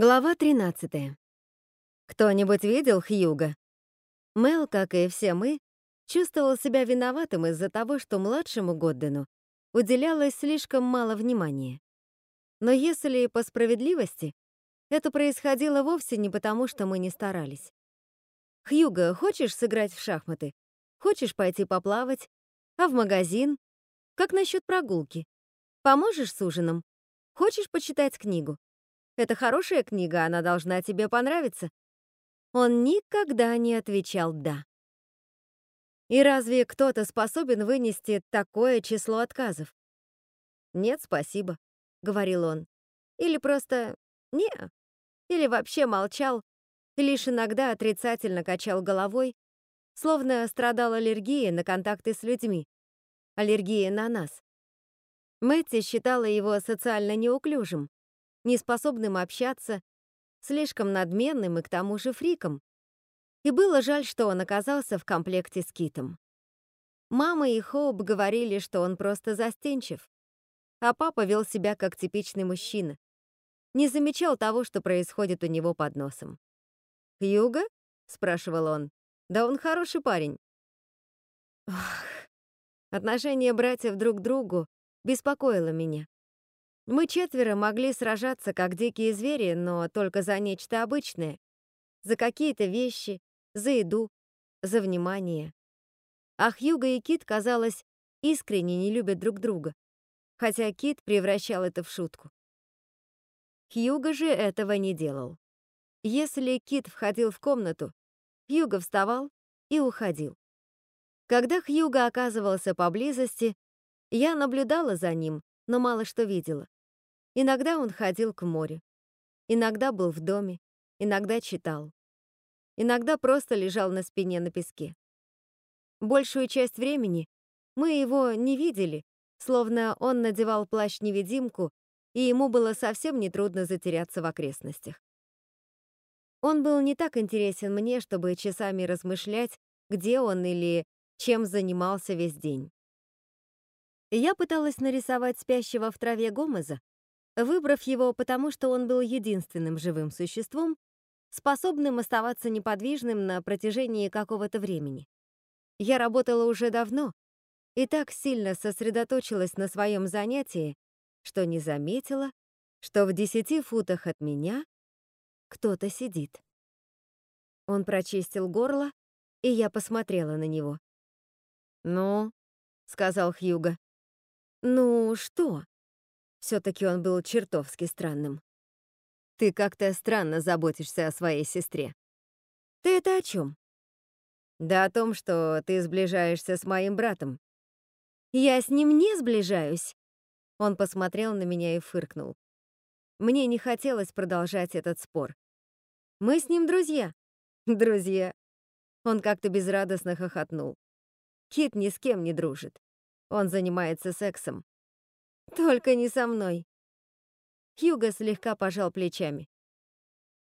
Глава 13. Кто-нибудь видел Хьюга? Мел, как и все мы, чувствовал себя виноватым из-за того, что младшему Годдену уделялось слишком мало внимания. Но если по справедливости, это происходило вовсе не потому, что мы не старались. «Хьюга, хочешь сыграть в шахматы? Хочешь пойти поплавать? А в магазин? Как насчет прогулки? Поможешь с ужином? Хочешь почитать книгу? Это хорошая книга, она должна тебе понравиться». Он никогда не отвечал «да». И разве кто-то способен вынести такое число отказов? «Нет, спасибо», — говорил он. Или просто «не», или вообще молчал, лишь иногда отрицательно качал головой, словно страдал аллергией на контакты с людьми, аллергией на нас. Мэтти считала его социально неуклюжим, неспособным общаться, слишком надменным и к тому же фриком. И было жаль, что он оказался в комплекте с Китом. Мама и Хоуп говорили, что он просто застенчив, а папа вел себя как типичный мужчина. Не замечал того, что происходит у него под носом. «Хьюго?» — спрашивал он. «Да он хороший парень». Ох, отношение братьев друг к другу беспокоило меня. Мы четверо могли сражаться, как дикие звери, но только за нечто обычное. За какие-то вещи, за еду, за внимание. А Хьюго и Кит, казалось, искренне не любят друг друга, хотя Кит превращал это в шутку. Хьюго же этого не делал. Если Кит входил в комнату, Хьюго вставал и уходил. Когда Хьюго оказывался поблизости, я наблюдала за ним, но мало что видела. Иногда он ходил к морю, иногда был в доме, иногда читал. Иногда просто лежал на спине на песке. Большую часть времени мы его не видели, словно он надевал плащ-невидимку, и ему было совсем нетрудно затеряться в окрестностях. Он был не так интересен мне, чтобы часами размышлять, где он или чем занимался весь день. Я пыталась нарисовать спящего в траве Гомеза, выбрав его потому, что он был единственным живым существом, способным оставаться неподвижным на протяжении какого-то времени. Я работала уже давно и так сильно сосредоточилась на своем занятии, что не заметила, что в десяти футах от меня кто-то сидит. Он прочистил горло, и я посмотрела на него. «Ну», — сказал Хьюго. «Ну, что?» Все-таки он был чертовски странным. Ты как-то странно заботишься о своей сестре. Ты это о чем? Да о том, что ты сближаешься с моим братом. Я с ним не сближаюсь. Он посмотрел на меня и фыркнул. Мне не хотелось продолжать этот спор. Мы с ним друзья. Друзья. Он как-то безрадостно хохотнул. Кит ни с кем не дружит. Он занимается сексом. Только не со мной. Хьюго слегка пожал плечами.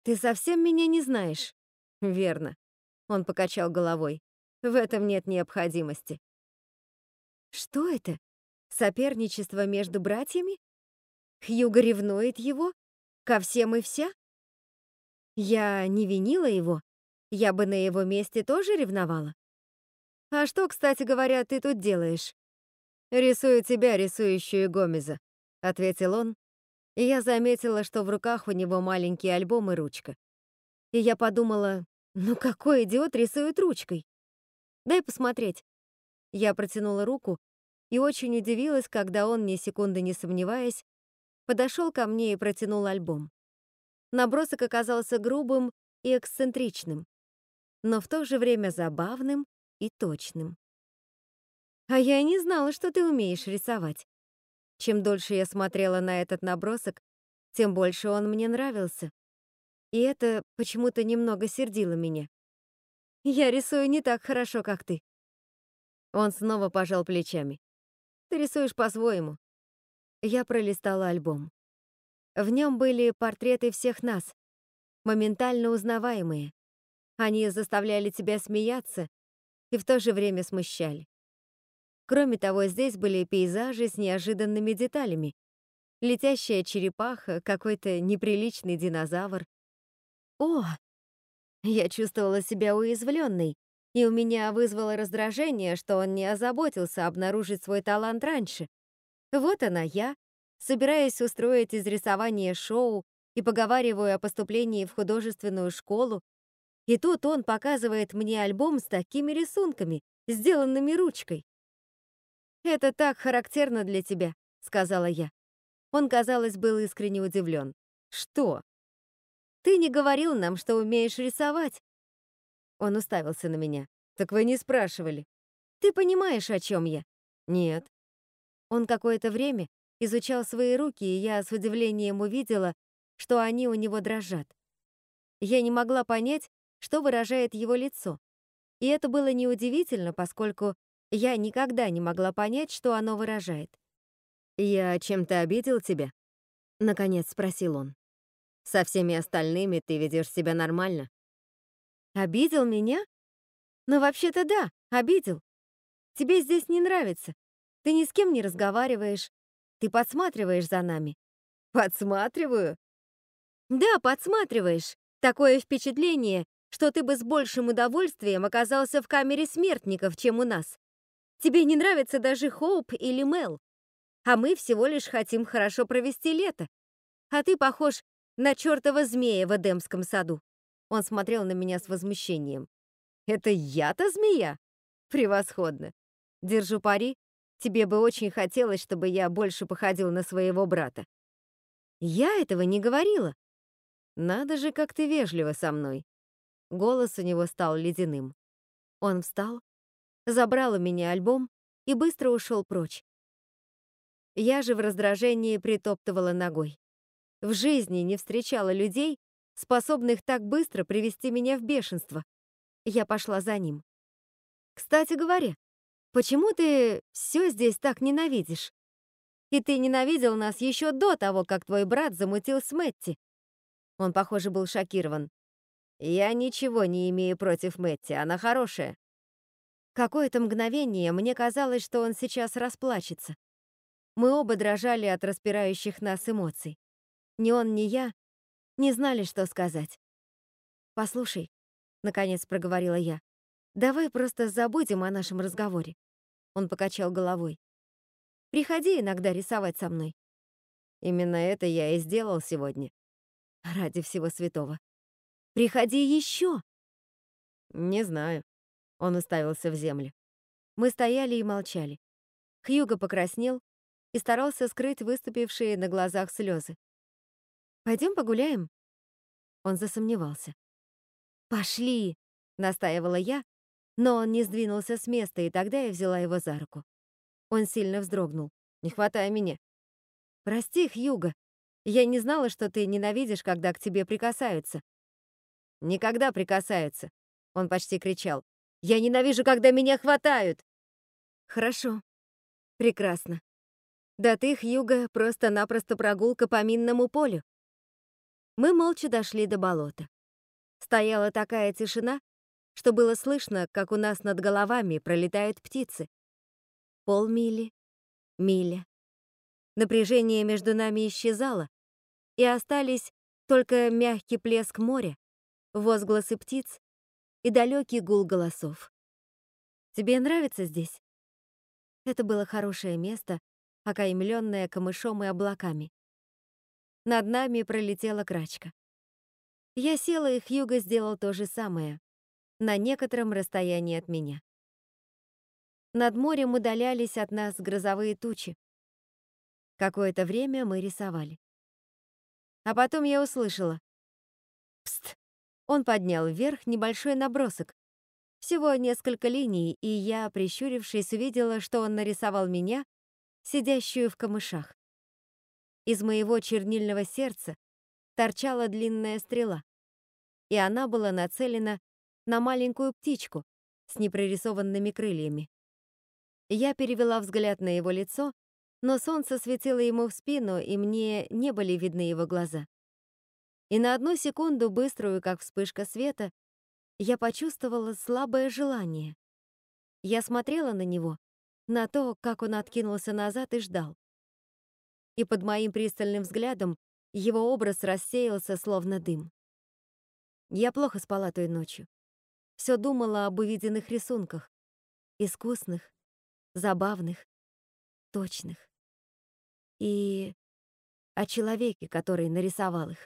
Ты совсем меня не знаешь? Верно. Он покачал головой. В этом нет необходимости. Что это? Соперничество между братьями? Хьюго ревнует его? Ко всем и вся? Я не винила его. Я бы на его месте тоже ревновала. А что, кстати говоря, ты тут делаешь? «Рисую тебя, рисующую Гомеза», — ответил он, и я заметила, что в руках у него маленький альбом и ручка. И я подумала, ну какой идиот рисует ручкой? Дай посмотреть. Я протянула руку и очень удивилась, когда он, ни секунды не сомневаясь, подошел ко мне и протянул альбом. Набросок оказался грубым и эксцентричным, но в то же время забавным и точным. А я не знала, что ты умеешь рисовать. Чем дольше я смотрела на этот набросок, тем больше он мне нравился. И это почему-то немного сердило меня. Я рисую не так хорошо, как ты. Он снова пожал плечами. Ты рисуешь по-своему. Я пролистала альбом. В нем были портреты всех нас, моментально узнаваемые. Они заставляли тебя смеяться и в то же время смущали. Кроме того, здесь были пейзажи с неожиданными деталями. летящая черепаха, какой-то неприличный динозавр. О! Я чувствовала себя уязвленной, и у меня вызвало раздражение, что он не озаботился обнаружить свой талант раньше. Вот она я, собираясь устроить из рисования шоу и поговариваю о поступлении в художественную школу, и тут он показывает мне альбом с такими рисунками, сделанными ручкой. «Это так характерно для тебя», — сказала я. Он, казалось, был искренне удивлен. «Что?» «Ты не говорил нам, что умеешь рисовать». Он уставился на меня. «Так вы не спрашивали». «Ты понимаешь, о чем я?» «Нет». Он какое-то время изучал свои руки, и я с удивлением увидела, что они у него дрожат. Я не могла понять, что выражает его лицо. И это было неудивительно, поскольку я никогда не могла понять, что оно выражает. «Я чем-то обидел тебя?» — наконец спросил он. «Со всеми остальными ты ведешь себя нормально». «Обидел меня? Ну, вообще-то да, обидел. Тебе здесь не нравится. Ты ни с кем не разговариваешь. Ты подсматриваешь за нами». «Подсматриваю?» «Да, подсматриваешь. Такое впечатление, что ты бы с большим удовольствием оказался в камере смертников, чем у нас. Тебе не нравится даже Хоуп или Мел. А мы всего лишь хотим хорошо провести лето. А ты похож на чертова змея в Эдемском саду. Он смотрел на меня с возмущением. Это я-то змея? Превосходно. Держу пари, тебе бы очень хотелось, чтобы я больше походил на своего брата. Я этого не говорила. Надо же, как ты вежливо со мной. Голос у него стал ледяным. Он встал, забрал у меня альбом и быстро ушел прочь. Я же в раздражении притоптывала ногой. В жизни не встречала людей, способных так быстро привести меня в бешенство. Я пошла за ним. «Кстати говоря, почему ты все здесь так ненавидишь? И ты ненавидел нас еще до того, как твой брат замутил с Мэтти». Он, похоже, был шокирован. Я ничего не имею против Мэтти, она хорошая. Какое-то мгновение мне казалось, что он сейчас расплачется. Мы оба дрожали от распирающих нас эмоций. Ни он, ни я не знали, что сказать. «Послушай», — наконец проговорила я, «давай просто забудем о нашем разговоре». Он покачал головой. «Приходи иногда рисовать со мной». Именно это я и сделал сегодня. Ради всего святого. Приходи еще!» «Не знаю». Он уставился в землю. Мы стояли и молчали. Хьюго покраснел и старался скрыть выступившие на глазах слезы. «Пойдем погуляем?» Он засомневался. «Пошли!» — настаивала я, но он не сдвинулся с места, и тогда я взяла его за руку. Он сильно вздрогнул. «Не хватай меня!» «Прости, Хьюго, я не знала, что ты ненавидишь, когда к тебе прикасаются. Никогда прикасаются. Он почти кричал. Я ненавижу, когда меня хватают. Хорошо. Прекрасно. До ты, Хьюга, просто-напросто прогулка по минному полю. Мы молча дошли до болота. Стояла такая тишина, что было слышно, как у нас над головами пролетают птицы. Полмили, миля. Напряжение между нами исчезало, и остались только мягкий плеск моря возгласы птиц и далекий гул голосов. «Тебе нравится здесь?» Это было хорошее место, окаймленное камышом и облаками. Над нами пролетела крачка. Я села, и Хьюго сделал то же самое, на некотором расстоянии от меня. Над морем удалялись от нас грозовые тучи. Какое-то время мы рисовали. А потом я услышала. «Пст! Он поднял вверх небольшой набросок. Всего несколько линий, и я, прищурившись, увидела, что он нарисовал меня, сидящую в камышах. Из моего чернильного сердца торчала длинная стрела, и она была нацелена на маленькую птичку с непрорисованными крыльями. Я перевела взгляд на его лицо, но солнце светило ему в спину, и мне не были видны его глаза. И на одну секунду, быструю, как вспышка света, я почувствовала слабое желание. Я смотрела на него, на то, как он откинулся назад и ждал. и под моим пристальным взглядом его образ рассеялся, словно дым. Я плохо спала той ночью. Все думала об увиденных рисунках. Искусных, забавных, точных. И о человеке, который нарисовал их.